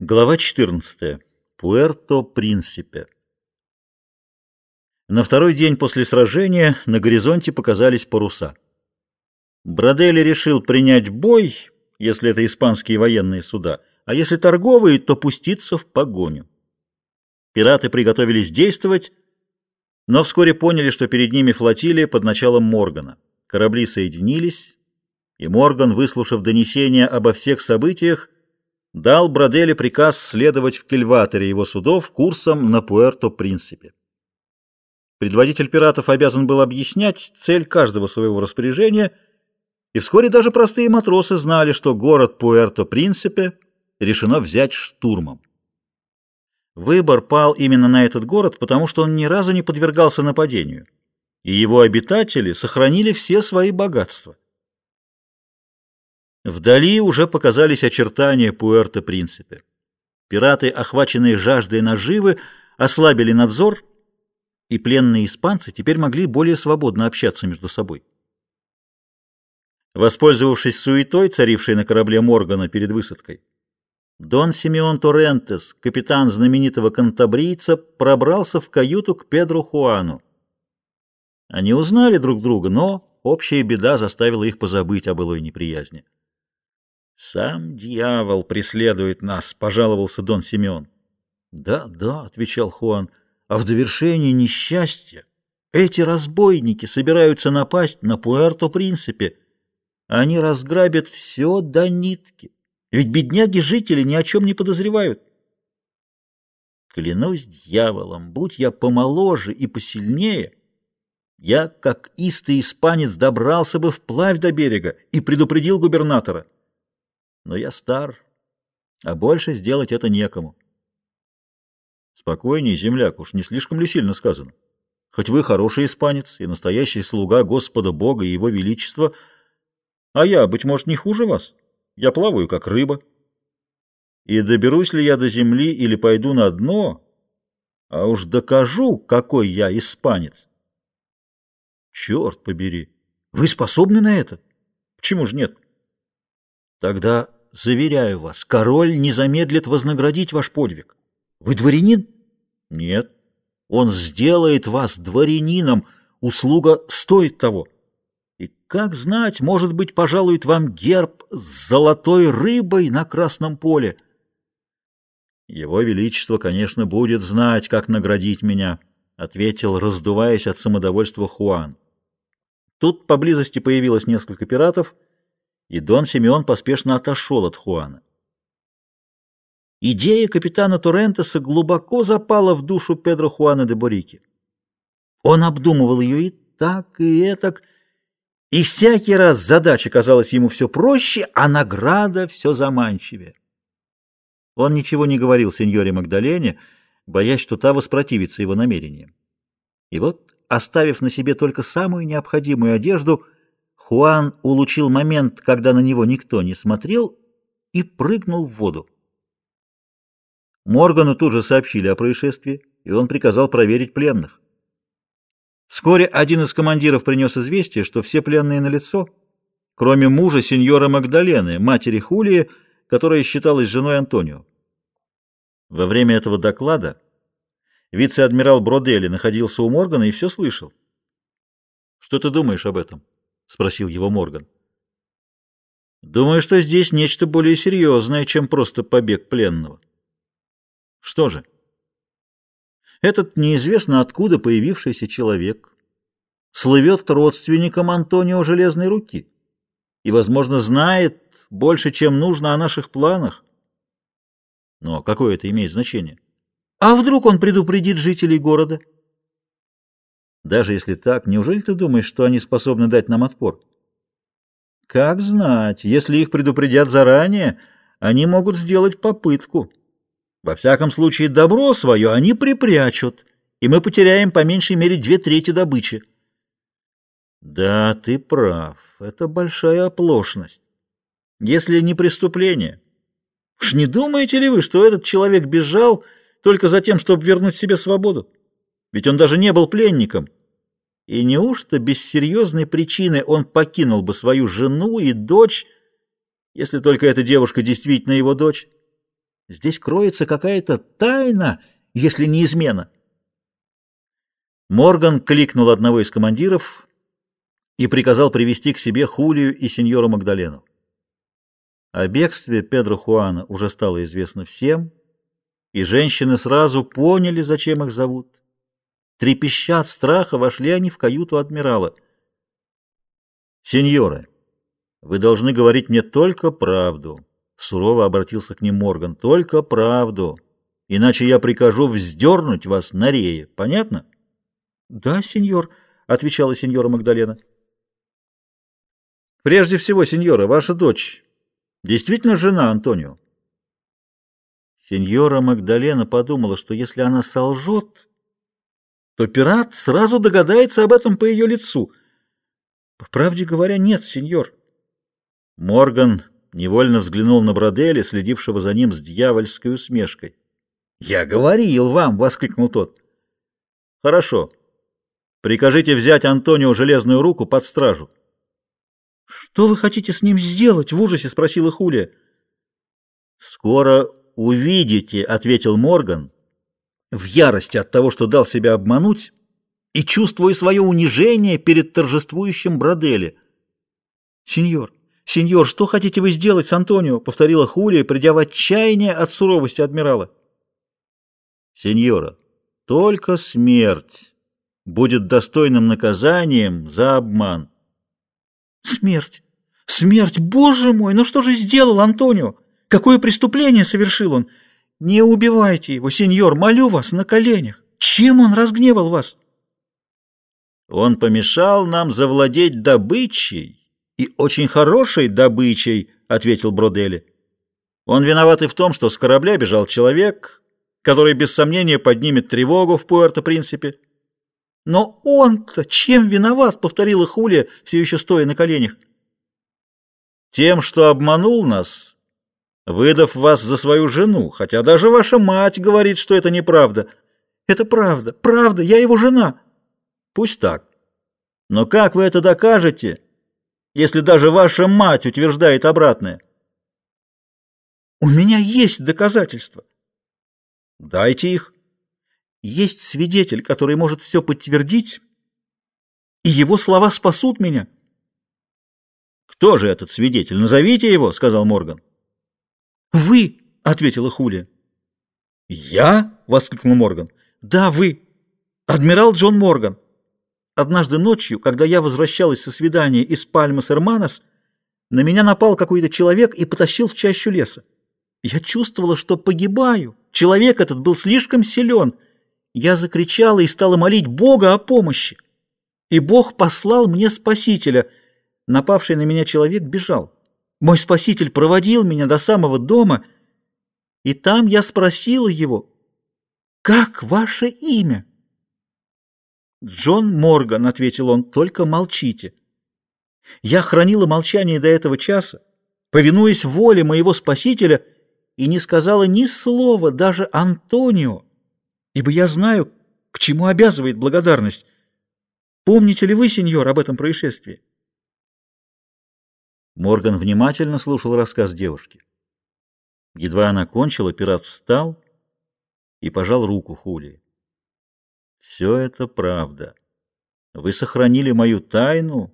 Глава 14. Пуэрто-Принсипе. На второй день после сражения на горизонте показались паруса. Бродели решил принять бой, если это испанские военные суда, а если торговые, то пуститься в погоню. Пираты приготовились действовать, но вскоре поняли, что перед ними флотилия под началом Моргана. Корабли соединились, и Морган, выслушав донесения обо всех событиях, дал Бродели приказ следовать в кильваторе его судов курсом на Пуэрто-Принципе. Предводитель пиратов обязан был объяснять цель каждого своего распоряжения, и вскоре даже простые матросы знали, что город Пуэрто-Принципе решено взять штурмом. Выбор пал именно на этот город, потому что он ни разу не подвергался нападению, и его обитатели сохранили все свои богатства. Вдали уже показались очертания Пуэрто-Принципе. Пираты, охваченные жаждой наживы, ослабили надзор, и пленные испанцы теперь могли более свободно общаться между собой. Воспользовавшись суетой, царившей на корабле Моргана перед высадкой, Дон Симеон Торрентес, капитан знаменитого кантабрийца, пробрался в каюту к Педру Хуану. Они узнали друг друга, но общая беда заставила их позабыть о былой неприязни. «Сам дьявол преследует нас», — пожаловался Дон Симеон. «Да, да», — отвечал Хуан, — «а в довершении несчастья эти разбойники собираются напасть на Пуэрто-Принципе. Они разграбят все до нитки, ведь бедняги-жители ни о чем не подозревают». Клянусь дьяволом, будь я помоложе и посильнее, я, как истый испанец, добрался бы вплавь до берега и предупредил губернатора но я стар, а больше сделать это некому. Спокойней, земляк, уж не слишком ли сильно сказано? Хоть вы хороший испанец и настоящий слуга Господа Бога и Его Величества, а я, быть может, не хуже вас. Я плаваю, как рыба. И доберусь ли я до земли или пойду на дно, а уж докажу, какой я испанец. Черт побери! Вы способны на это? Почему же нет? Тогда, заверяю вас, король не замедлит вознаградить ваш подвиг. Вы дворянин? Нет. Он сделает вас дворянином. Услуга стоит того. И как знать, может быть, пожалует вам герб с золотой рыбой на красном поле. Его Величество, конечно, будет знать, как наградить меня, — ответил, раздуваясь от самодовольства Хуан. Тут поблизости появилось несколько пиратов — и Дон Симеон поспешно отошел от Хуана. Идея капитана Торрентеса глубоко запала в душу Педро Хуана де Борики. Он обдумывал ее и так, и этак, и всякий раз задача казалась ему все проще, а награда все заманчивее. Он ничего не говорил сеньоре Магдалене, боясь, что та воспротивится его намерениям. И вот, оставив на себе только самую необходимую одежду, Хуан улучил момент, когда на него никто не смотрел, и прыгнул в воду. Моргану тут же сообщили о происшествии, и он приказал проверить пленных. Вскоре один из командиров принес известие, что все пленные на лицо, кроме мужа сеньора Магдалены, матери Хулии, которая считалась женой Антонио. Во время этого доклада вице-адмирал Бродели находился у Моргана и все слышал. «Что ты думаешь об этом?» — спросил его Морган. «Думаю, что здесь нечто более серьезное, чем просто побег пленного». «Что же?» «Этот неизвестно откуда появившийся человек слывет родственником Антонио Железной Руки и, возможно, знает больше, чем нужно о наших планах». «Но какое это имеет значение?» «А вдруг он предупредит жителей города?» Даже если так, неужели ты думаешь, что они способны дать нам отпор? Как знать, если их предупредят заранее, они могут сделать попытку. Во всяком случае, добро свое они припрячут, и мы потеряем по меньшей мере две трети добычи. Да, ты прав, это большая оплошность. Если не преступление. Уж не думаете ли вы, что этот человек бежал только за тем, чтобы вернуть себе свободу? Ведь он даже не был пленником. И неужто без серьезной причины он покинул бы свою жену и дочь, если только эта девушка действительно его дочь? Здесь кроется какая-то тайна, если не измена. Морган кликнул одного из командиров и приказал привести к себе Хулию и сеньора Магдалену. О бегстве Педро Хуана уже стало известно всем, и женщины сразу поняли, зачем их зовут. Трепеща от страха, вошли они в каюту адмирала. «Сеньоры, вы должны говорить мне только правду», — сурово обратился к ним Морган, — «только правду, иначе я прикажу вздернуть вас на рее. Понятно?» «Да, сеньор», — отвечала сеньора Магдалена. «Прежде всего, сеньора, ваша дочь действительно жена Антонио?» Сеньора Магдалена подумала, что если она солжет, то пират сразу догадается об этом по ее лицу. По правде говоря, нет, сеньор. Морган невольно взглянул на Бродели, следившего за ним с дьявольской усмешкой. «Я говорил вам!» — воскликнул тот. «Хорошо. Прикажите взять Антонио железную руку под стражу». «Что вы хотите с ним сделать?» — в ужасе спросила Хулия. «Скоро увидите», — ответил Морган, в ярости от того, что дал себя обмануть, и чувствуя свое унижение перед торжествующим Бродели. «Сеньор, сеньор, что хотите вы сделать с Антонио?» — повторила Хулия, придя в отчаяние от суровости адмирала. «Сеньора, только смерть будет достойным наказанием за обман». «Смерть! Смерть! Боже мой! Ну что же сделал Антонио? Какое преступление совершил он? Не убивайте его, сеньор, молю вас на коленях. Чем он разгневал вас? Он помешал нам завладеть добычей, и очень хорошей добычей, ответил Бродели. Он виноват и в том, что с корабля бежал человек, который без сомнения поднимет тревогу в Пуэрто-Принципе. Но он-то чем виноват, повторила Хулия, все еще стоя на коленях. Тем, что обманул нас, выдав вас за свою жену, хотя даже ваша мать говорит, что это неправда. Это правда, правда, я его жена. Пусть так. Но как вы это докажете, если даже ваша мать утверждает обратное? У меня есть доказательства. Дайте их. Есть свидетель, который может все подтвердить, и его слова спасут меня. Кто же этот свидетель? Назовите его, сказал Морган. «Вы!» — ответила Хулия. «Я?» — воскликнул Морган. «Да, вы! Адмирал Джон Морган. Однажды ночью, когда я возвращалась со свидания из Пальмас-Эрманос, на меня напал какой-то человек и потащил в чащу леса. Я чувствовала, что погибаю. Человек этот был слишком силен. Я закричала и стала молить Бога о помощи. И Бог послал мне спасителя. Напавший на меня человек бежал. Мой спаситель проводил меня до самого дома, и там я спросила его, «Как ваше имя?» «Джон Морган», — ответил он, — «только молчите». Я хранила молчание до этого часа, повинуясь воле моего спасителя, и не сказала ни слова даже Антонио, ибо я знаю, к чему обязывает благодарность. Помните ли вы, сеньор, об этом происшествии? Морган внимательно слушал рассказ девушки. Едва она кончила, пират встал и пожал руку Хулии. «Все это правда. Вы сохранили мою тайну,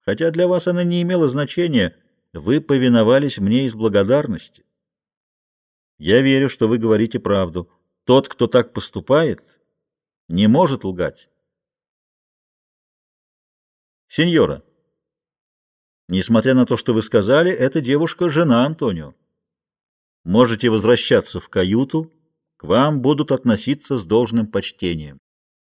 хотя для вас она не имела значения. Вы повиновались мне из благодарности. Я верю, что вы говорите правду. Тот, кто так поступает, не может лгать. Сеньора, Несмотря на то, что вы сказали, эта девушка — жена Антонио. Можете возвращаться в каюту, к вам будут относиться с должным почтением.